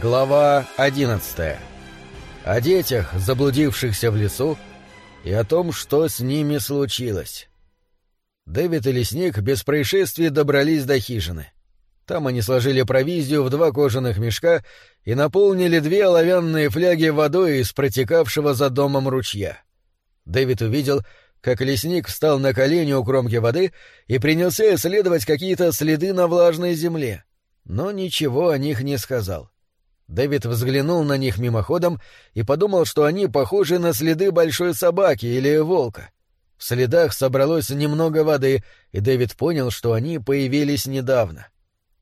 Глава 11. О детях, заблудившихся в лесу, и о том, что с ними случилось. Дэвид и лесник без происшествий добрались до хижины. Там они сложили провизию в два кожаных мешка и наполнили две оловянные фляги водой из протекавшего за домом ручья. Дэвид увидел, как лесник встал на колени у кромки воды и принялся исследовать какие-то следы на влажной земле, но ничего о них не сказал. Дэвид взглянул на них мимоходом и подумал, что они похожи на следы большой собаки или волка. В следах собралось немного воды, и Дэвид понял, что они появились недавно.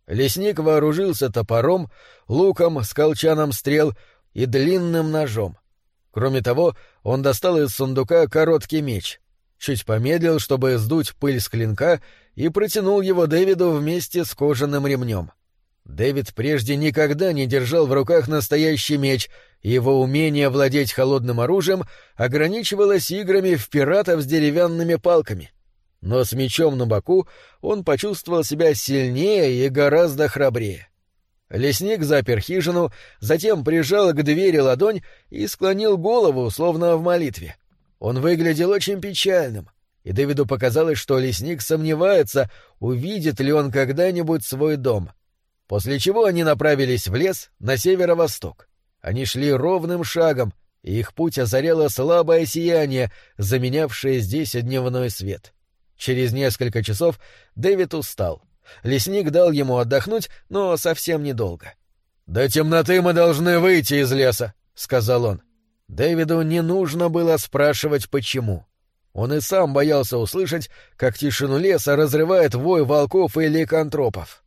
Лесник вооружился топором, луком с колчаном стрел и длинным ножом. Кроме того, он достал из сундука короткий меч, чуть помедлил, чтобы сдуть пыль с клинка, и протянул его Дэвиду вместе с кожаным ремнем. Дэвид прежде никогда не держал в руках настоящий меч, и его умение владеть холодным оружием ограничивалось играми в пиратов с деревянными палками. Но с мечом на боку он почувствовал себя сильнее и гораздо храбрее. Лесник запер хижину, затем прижал к двери ладонь и склонил голову, словно в молитве. Он выглядел очень печальным, и Дэвиду показалось, что лесник сомневается, увидит ли он когда-нибудь свой дом — После чего они направились в лес на северо-восток. Они шли ровным шагом, и их путь озаряло слабое сияние, заменявшее здесь дневной свет. Через несколько часов Дэвид устал. Лесник дал ему отдохнуть, но совсем недолго. «До темноты мы должны выйти из леса», — сказал он. Дэвиду не нужно было спрашивать, почему. Он и сам боялся услышать, как тишину леса разрывает вой волков и ликантропов.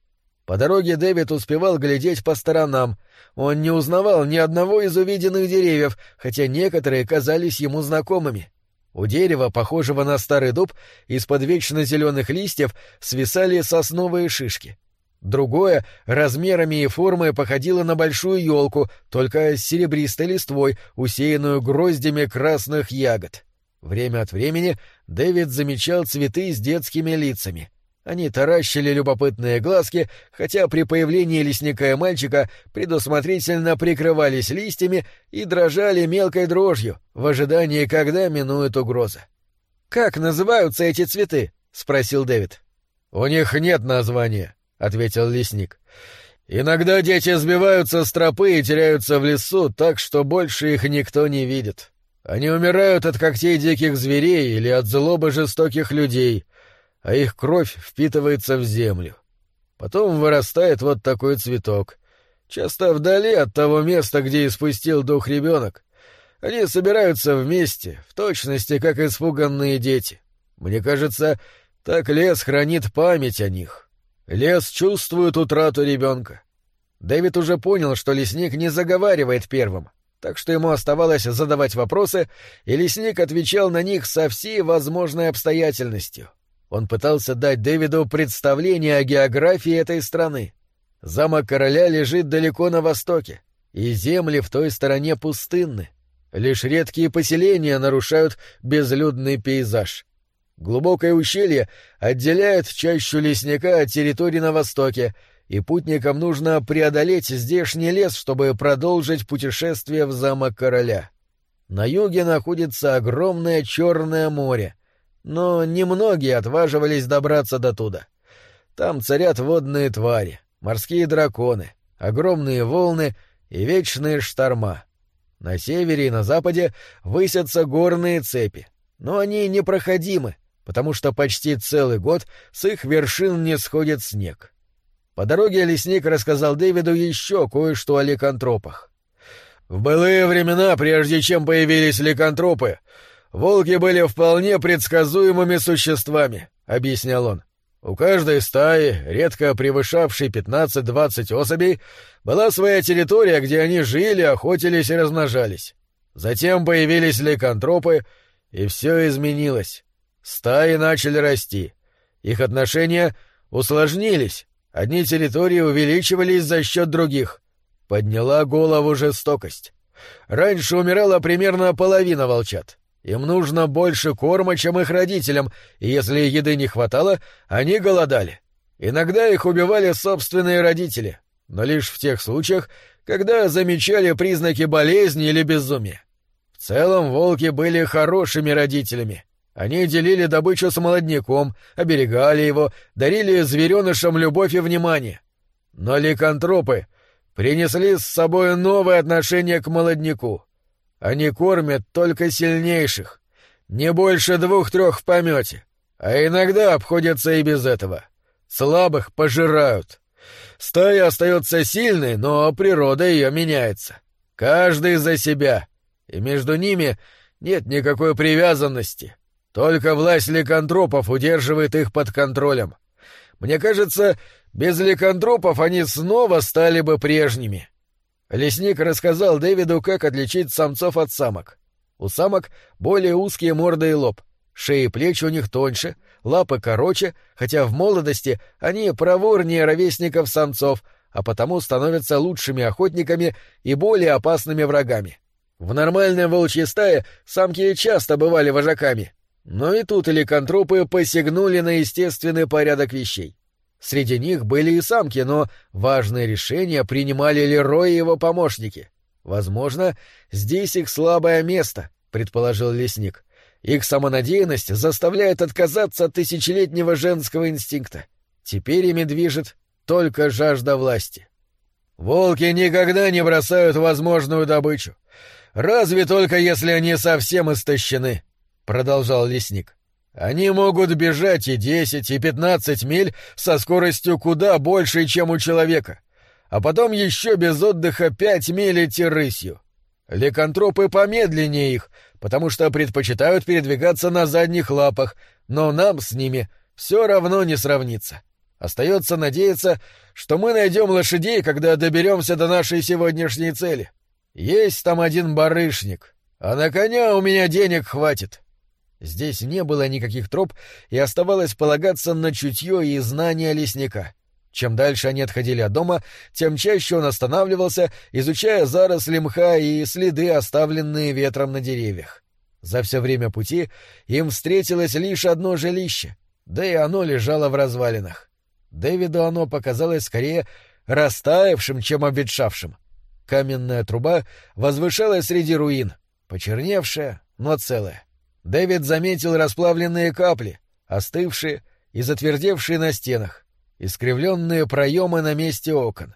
По дороге Дэвид успевал глядеть по сторонам. Он не узнавал ни одного из увиденных деревьев, хотя некоторые казались ему знакомыми. У дерева, похожего на старый дуб, из-под вечно зеленых листьев свисали сосновые шишки. Другое размерами и формой походило на большую елку, только с серебристой листвой, усеянную гроздями красных ягод. Время от времени Дэвид замечал цветы с детскими лицами — они таращили любопытные глазки, хотя при появлении лесника и мальчика предусмотрительно прикрывались листьями и дрожали мелкой дрожью в ожидании, когда минует угроза. «Как называются эти цветы?» — спросил Дэвид. «У них нет названия», — ответил лесник. «Иногда дети сбиваются с тропы и теряются в лесу так, что больше их никто не видит. Они умирают от когтей диких зверей или от злобы жестоких людей» а их кровь впитывается в землю. Потом вырастает вот такой цветок, часто вдали от того места, где испустил дух ребенок. Они собираются вместе, в точности, как испуганные дети. Мне кажется, так лес хранит память о них. Лес чувствует утрату ребенка. Дэвид уже понял, что лесник не заговаривает первым, так что ему оставалось задавать вопросы, и лесник отвечал на них со всей возможной обстоятельностью — он пытался дать Дэвиду представление о географии этой страны. Замок короля лежит далеко на востоке, и земли в той стороне пустынны. Лишь редкие поселения нарушают безлюдный пейзаж. Глубокое ущелье отделяет чащу лесника от территории на востоке, и путникам нужно преодолеть здешний лес, чтобы продолжить путешествие в замок короля. На юге находится огромное Черное море — но немногие отваживались добраться до туда. Там царят водные твари, морские драконы, огромные волны и вечные шторма. На севере и на западе высятся горные цепи, но они непроходимы, потому что почти целый год с их вершин не сходит снег. По дороге лесник рассказал Дэвиду еще кое-что о ликантропах. В былые времена, прежде чем появились ликантропы, Волки были вполне предсказуемыми существами, объяснял он. У каждой стаи, редко превышавшей 15-20 особей, была своя территория, где они жили, охотились и размножались. Затем появились ликантропы, и все изменилось. Стаи начали расти. Их отношения усложнились, одни территории увеличивались за счет других. Подняла голову жестокость. Раньше умирала примерно половина волчат. Им нужно больше корма, чем их родителям, и если еды не хватало, они голодали. Иногда их убивали собственные родители. но лишь в тех случаях, когда замечали признаки болезни или безумия. В целом волки были хорошими родителями. Они делили добычу с молодняком, оберегали его, дарили зверенышам любовь и внимание. Но ликантропы принесли с собой новое отношение к молодняку. Они кормят только сильнейших, не больше двух-трех в помете, а иногда обходятся и без этого. Слабых пожирают. Стая остается сильной, но природа ее меняется. Каждый за себя, и между ними нет никакой привязанности. Только власть ликантропов удерживает их под контролем. Мне кажется, без ликантропов они снова стали бы прежними. Лесник рассказал Дэвиду, как отличить самцов от самок. У самок более узкие морды и лоб, шеи и плечи у них тоньше, лапы короче, хотя в молодости они проворнее ровесников самцов, а потому становятся лучшими охотниками и более опасными врагами. В нормальной волчьей стае самки часто бывали вожаками, но и тут ликантропы посягнули на естественный порядок вещей. Среди них были и самки, но важные решения принимали Лерой и его помощники. Возможно, здесь их слабое место, предположил лесник. Их самонадеянность заставляет отказаться от тысячелетнего женского инстинкта. Теперь ими движет только жажда власти. Волки никогда не бросают возможную добычу. Разве только если они совсем истощены, продолжал лесник. Они могут бежать и десять, и пятнадцать миль со скоростью куда большей, чем у человека, а потом еще без отдыха пять миль идти рысью. Ликантропы помедленнее их, потому что предпочитают передвигаться на задних лапах, но нам с ними все равно не сравнится. Остается надеяться, что мы найдем лошадей, когда доберемся до нашей сегодняшней цели. Есть там один барышник, а на коня у меня денег хватит. Здесь не было никаких троп, и оставалось полагаться на чутье и знания лесника. Чем дальше они отходили от дома, тем чаще он останавливался, изучая заросли мха и следы, оставленные ветром на деревьях. За все время пути им встретилось лишь одно жилище, да и оно лежало в развалинах. Дэвиду оно показалось скорее растаявшим, чем обветшавшим. Каменная труба возвышалась среди руин, почерневшая, но целая. Дэвид заметил расплавленные капли, остывшие и затвердевшие на стенах, искривленные проемы на месте окон.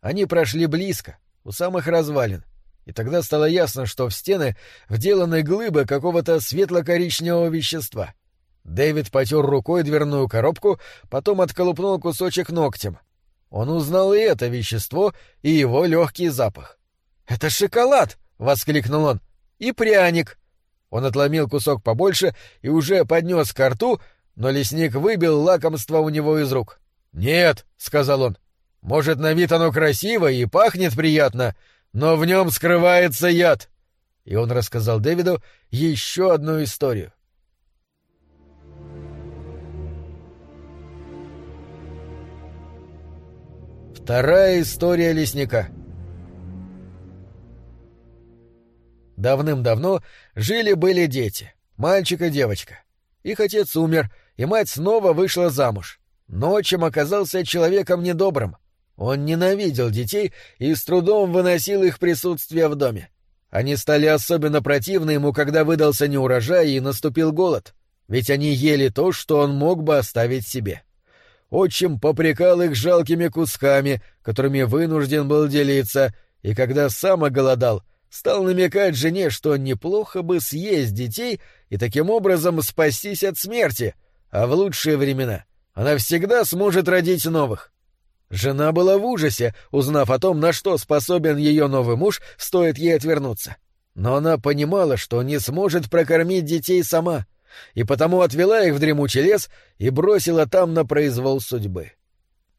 Они прошли близко, у самых развалин, и тогда стало ясно, что в стены вделаны глыбы какого-то светло-коричневого вещества. Дэвид потер рукой дверную коробку, потом отколупнул кусочек ногтем. Он узнал и это вещество, и его легкий запах. «Это шоколад!» — воскликнул он. «И пряник!» Он отломил кусок побольше и уже поднес ко рту, но лесник выбил лакомство у него из рук. «Нет», — сказал он, — «может, на вид оно красиво и пахнет приятно, но в нем скрывается яд». И он рассказал Дэвиду еще одну историю. Вторая история лесника — Давным-давно жили-были дети, мальчик и девочка. Их отец умер, и мать снова вышла замуж. Но отчим оказался человеком недобрым. Он ненавидел детей и с трудом выносил их присутствие в доме. Они стали особенно противны ему, когда выдался неурожай и наступил голод, ведь они ели то, что он мог бы оставить себе. Отчим попрекал их жалкими кусками, которыми вынужден был делиться, и когда сам оголодал — стал намекать жене, что неплохо бы съесть детей и таким образом спастись от смерти, а в лучшие времена она всегда сможет родить новых. Жена была в ужасе, узнав о том, на что способен ее новый муж, стоит ей отвернуться. Но она понимала, что не сможет прокормить детей сама, и потому отвела их в дремучий лес и бросила там на произвол судьбы.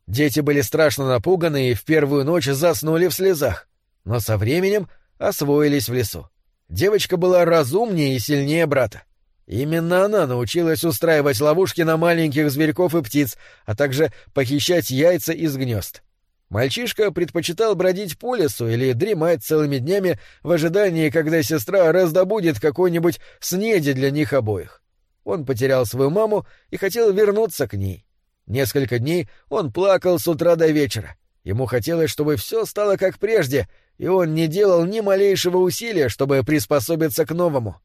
Дети были страшно напуганы и в первую ночь заснули в слезах, но со временем освоились в лесу. Девочка была разумнее и сильнее брата. Именно она научилась устраивать ловушки на маленьких зверьков и птиц, а также похищать яйца из гнезд. Мальчишка предпочитал бродить по лесу или дремать целыми днями в ожидании, когда сестра раздобудет какой-нибудь снеди для них обоих. Он потерял свою маму и хотел вернуться к ней. Несколько дней он плакал с утра до вечера, Ему хотелось, чтобы все стало как прежде, и он не делал ни малейшего усилия, чтобы приспособиться к новому.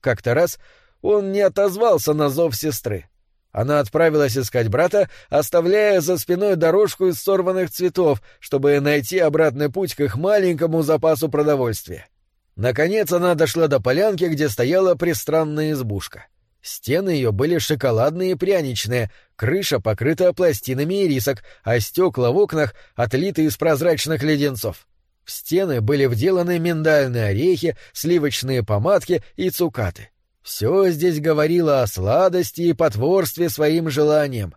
Как-то раз он не отозвался на зов сестры. Она отправилась искать брата, оставляя за спиной дорожку из сорванных цветов, чтобы найти обратный путь к их маленькому запасу продовольствия. Наконец она дошла до полянки, где стояла пристранная избушка. Стены ее были шоколадные и пряничные, крыша покрыта пластинами ирисок, а стекла в окнах отлиты из прозрачных леденцов. В стены были вделаны миндальные орехи, сливочные помадки и цукаты. Все здесь говорило о сладости и потворстве своим желаниям.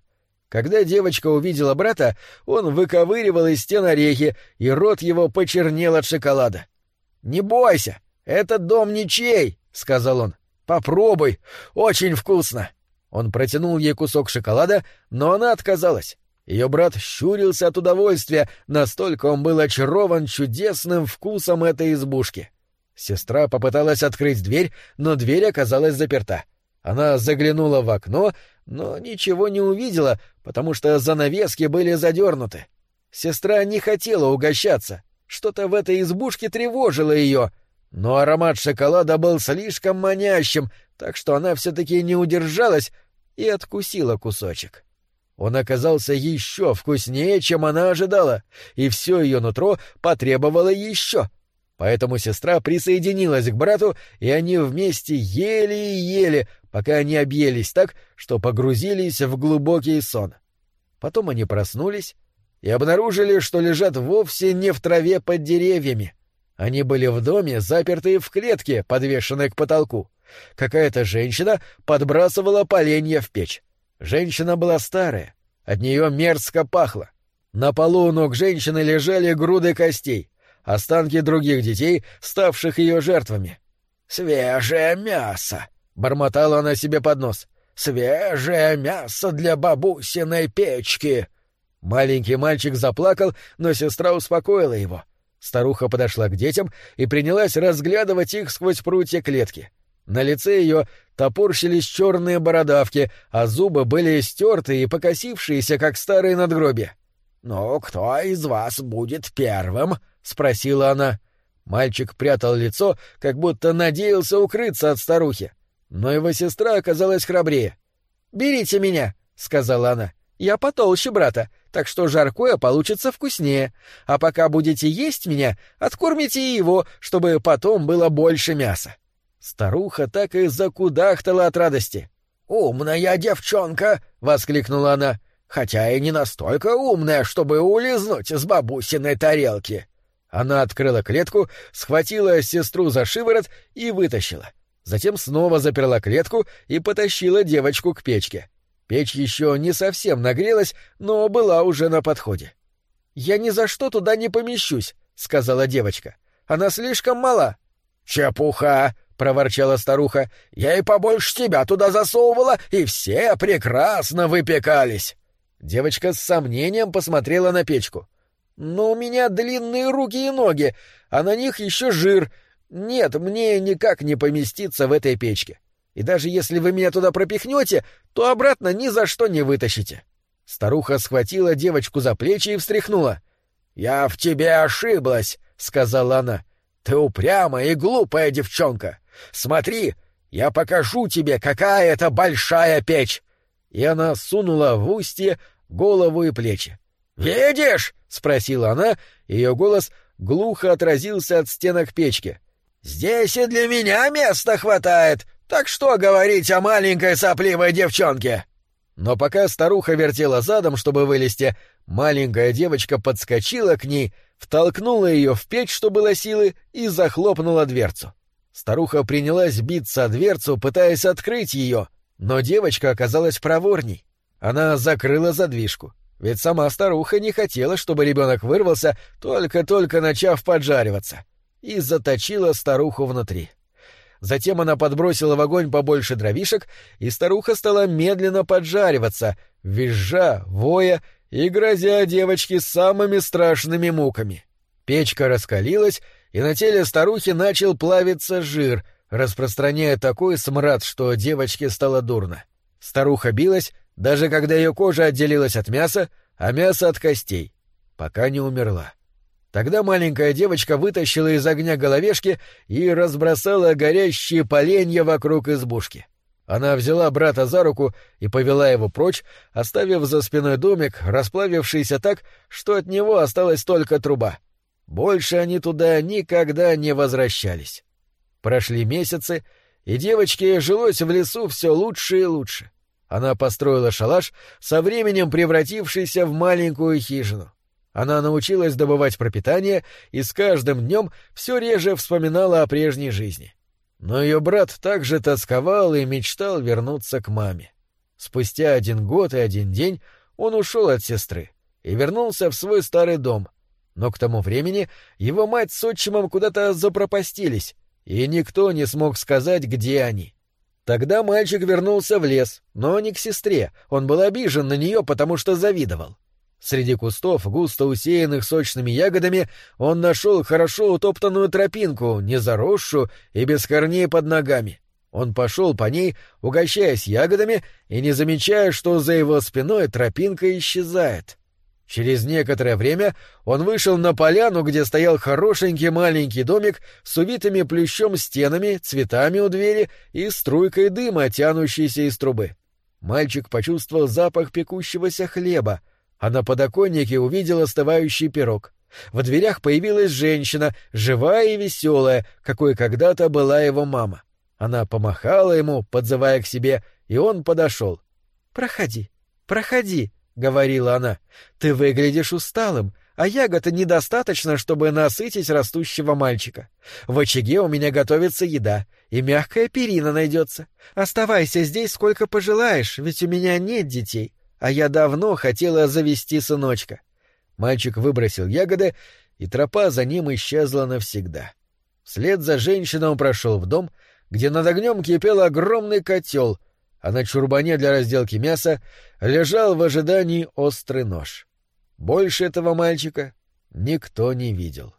Когда девочка увидела брата, он выковыривал из стен орехи, и рот его почернел от шоколада. «Не бойся, этот дом ничей», — сказал он. Попробуй, очень вкусно. Он протянул ей кусок шоколада, но она отказалась. Ее брат щурился от удовольствия, настолько он был очарован чудесным вкусом этой избушки. Сестра попыталась открыть дверь, но дверь оказалась заперта. Она заглянула в окно, но ничего не увидела, потому что занавески были задернуты. Сестра не хотела угощаться. Что-то в этой избушке тревожило ее — но аромат шоколада был слишком манящим, так что она все-таки не удержалась и откусила кусочек. Он оказался еще вкуснее, чем она ожидала, и все ее нутро потребовало еще. Поэтому сестра присоединилась к брату, и они вместе ели и ели, пока они объелись так, что погрузились в глубокий сон. Потом они проснулись и обнаружили, что лежат вовсе не в траве под деревьями, они были в доме, запертые в клетке, подвешенной к потолку. Какая-то женщина подбрасывала поленья в печь. Женщина была старая, от нее мерзко пахло. На полу у ног женщины лежали груды костей, останки других детей, ставших ее жертвами. «Свежее мясо!» — бормотала она себе под нос. «Свежее мясо для бабусиной печки!» Маленький мальчик заплакал, но сестра успокоила его — Старуха подошла к детям и принялась разглядывать их сквозь прутья клетки. На лице ее топорщились черные бородавки, а зубы были стертые и покосившиеся, как старые надгробия. «Ну, кто из вас будет первым?» — спросила она. Мальчик прятал лицо, как будто надеялся укрыться от старухи. Но его сестра оказалась храбрее. «Берите меня», — сказала она. «Я потолще брата, так что жаркое получится вкуснее. А пока будете есть меня, откормите его, чтобы потом было больше мяса». Старуха так и закудахтала от радости. «Умная девчонка!» — воскликнула она. «Хотя и не настолько умная, чтобы улизнуть с бабусиной тарелки». Она открыла клетку, схватила сестру за шиворот и вытащила. Затем снова заперла клетку и потащила девочку к печке. Печь еще не совсем нагрелась, но была уже на подходе. «Я ни за что туда не помещусь», — сказала девочка. «Она слишком мала». «Чепуха!» — проворчала старуха. «Я и побольше тебя туда засовывала, и все прекрасно выпекались». Девочка с сомнением посмотрела на печку. «Но у меня длинные руки и ноги, а на них еще жир. Нет, мне никак не поместиться в этой печке и даже если вы меня туда пропихнете, то обратно ни за что не вытащите. Старуха схватила девочку за плечи и встряхнула. «Я в тебе ошиблась», — сказала она. «Ты упрямая и глупая девчонка. Смотри, я покажу тебе, какая это большая печь!» И она сунула в устье голову и плечи. «Видишь?» — спросила она, ее голос глухо отразился от стенок печки. «Здесь и для меня места хватает, так что говорить о маленькой сопливой девчонке? Но пока старуха вертела задом, чтобы вылезти, маленькая девочка подскочила к ней, втолкнула ее в печь, что было силы, и захлопнула дверцу. Старуха принялась биться о дверцу, пытаясь открыть ее, но девочка оказалась проворней. Она закрыла задвижку, ведь сама старуха не хотела, чтобы ребенок вырвался, только-только начав поджариваться, и заточила старуху внутри. Затем она подбросила в огонь побольше дровишек, и старуха стала медленно поджариваться, визжа, воя и грозя девочке самыми страшными муками. Печка раскалилась, и на теле старухи начал плавиться жир, распространяя такой смрад, что девочке стало дурно. Старуха билась, даже когда ее кожа отделилась от мяса, а мясо от костей. пока не умерла. Тогда маленькая девочка вытащила из огня головешки и разбросала горящие поленья вокруг избушки. Она взяла брата за руку и повела его прочь, оставив за спиной домик, расплавившийся так, что от него осталась только труба. Больше они туда никогда не возвращались. Прошли месяцы, и девочке жилось в лесу все лучше и лучше. Она построила шалаш, со временем превратившийся в маленькую хижину. Она научилась добывать пропитание и с каждым днем все реже вспоминала о прежней жизни. Но ее брат также тосковал и мечтал вернуться к маме. Спустя один год и один день он ушел от сестры и вернулся в свой старый дом. Но к тому времени его мать с отчимом куда-то запропастились, и никто не смог сказать, где они. Тогда мальчик вернулся в лес, но не к сестре, он был обижен на нее, потому что завидовал. Среди кустов, густо усеянных сочными ягодами, он нашел хорошо утоптанную тропинку, не заросшую и без корней под ногами. Он пошел по ней, угощаясь ягодами и не замечая, что за его спиной тропинка исчезает. Через некоторое время он вышел на поляну, где стоял хорошенький маленький домик с увитыми плющом стенами, цветами у двери и струйкой дыма, тянущейся из трубы. Мальчик почувствовал запах пекущегося хлеба — а на подоконнике увидел остывающий пирог. В дверях появилась женщина, живая и веселая, какой когда-то была его мама. Она помахала ему, подзывая к себе, и он подошел. «Проходи, проходи», — говорила она. «Ты выглядишь усталым, а ягода недостаточно, чтобы насытить растущего мальчика. В очаге у меня готовится еда, и мягкая перина найдется. Оставайся здесь сколько пожелаешь, ведь у меня нет детей. А я давно хотела завести сыночка. Мальчик выбросил ягоды, и тропа за ним исчезла навсегда. Вслед за женщиной он прошел в дом, где над огнем кипел огромный котел, а на чурбане для разделки мяса лежал в ожидании острый нож. Больше этого мальчика никто не видел.